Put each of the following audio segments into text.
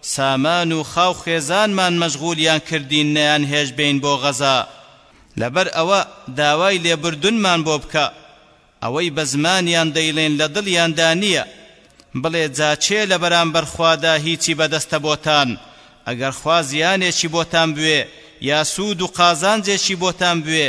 سامان و خاو خێزانمان مەشغولیان کردین نەیان هێشت بێین بۆ غەزا لەبەر ئەوە داوای لێبوردنمان بۆ بکە ئەوەی بە زمانیان دەیڵێن لە دڵیاندا نیە بڵێ جا چێ لە بەرامبەر خوادا هیچی بەدەستە بۆتان ئەگەر خوا زیانێکی بۆتان بوێ یا سود و قازانجێکی بۆتان بوێ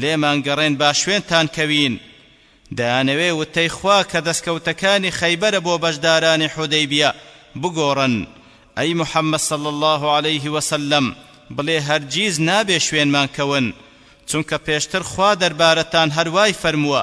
لێمان گەڕێن با شوێنتان کەوین دەیانەوێ وتەی خوا کە دەستکەوتەکانی خەیبەرە بۆ بەشدارانی حودەیبیە بگۆڕن ئەی محمد صلی اللە علیه وسلم بڵێ هەرگیز نابێ شوێنمان کەون چونکە پێشتر خوا دەربارەتان هەروای فەرمووە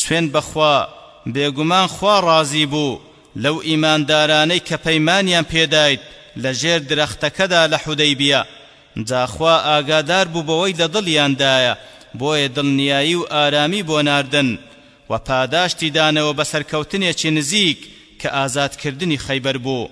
سوێند بەخوا بێگومان خوا ڕازی بوو لەو ئیماندارانەی کە پەیمانیان پێدایت لە ژێر درەختەکەدا لە حودەیبیە جا خوا ئاگادار بوو بەوەی لە دڵیاندایە بۆیە دڵنیایی و ئارامی بۆ ناردن و پاداشتی دانەوە بە سەرکەوتنێکی نزیک کە ئازادکردنی خەیبەر بوو.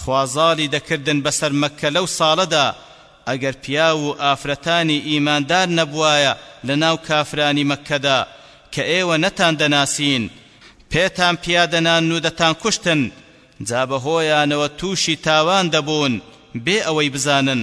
خوازاڵی دەکردن بەسەر مەککە لەو ساڵەدا ئەگەر پیاو و ئافرەتانی ئیماندار نەبوایە لەناو کافرانی مەککەدا کە ئێوە نەتان دەناسین پێتان پیادەنان و دەتانکوشتن جا بەهۆیانەوە تووشی تاوان دەبوون بێ ئەوەی بزانن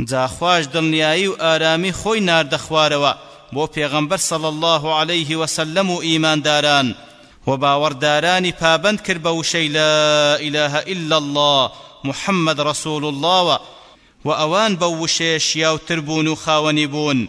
جا خواش دڵنیایی و ئارامی خۆی ناردە خوارەوە بۆ پێغەمبەر صلی اللە علیه وسلم و ئیمانداران و باوەڕدارانی پابەند کرد بە وشەی لا اله الا اللە محمد رسول اللە وە و ئەوان بەو وشەیە شیاو تر بوون و خاوەنی بوون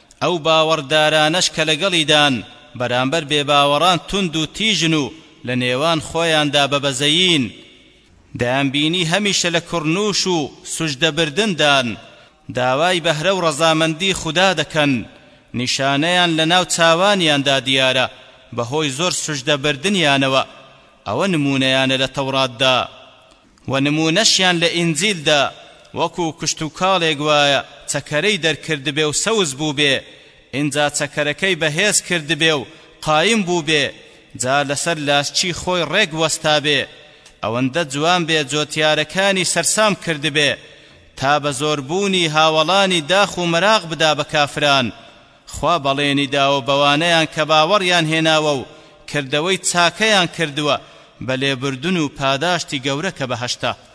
ئەو باوەڕدارانەش کە لەگەڵیدان، بەرامبەر بێباوەڕان توند و تیژن و لە نێوان خۆیاندا بە بەزەیین. دەیانبینی هەمیشە لە کڕنووش و سوجدەبردندان، داوای بەهرە و ڕەزامەندی خودا دەکەن. نیشانەیان لەناو چاوانیاندا دیارە، بەهۆی زۆر سوجدەبردنیانەوە. ئەوە نموونەیانە لە تەوڕاتدا. وە نموونەشیان لە ئینجیلدا وەکو کشتوکاڵێک وایە چەکەرەی دەرکردبێ و سەوز بووبێ، ئینجا چەکەرەکەی بەهێز کردبێ و قایم بووبێ، جا لەسەر لاشچی خۆی ڕێک وەستابێ، ئەوەندە جوان بێ جۆتیارەکانی سەرسام کردبێ، تا بە زۆربوونی هاوەڵانی داخ و مەراق بدا بە کافران، خوا بەڵێنی داوە بەوانەیان کە باوەڕیان هێناوە و کردەوەی چاکەیان کردووە بە لێبوردن و پاداشتی گەورە کە بەهەشتە.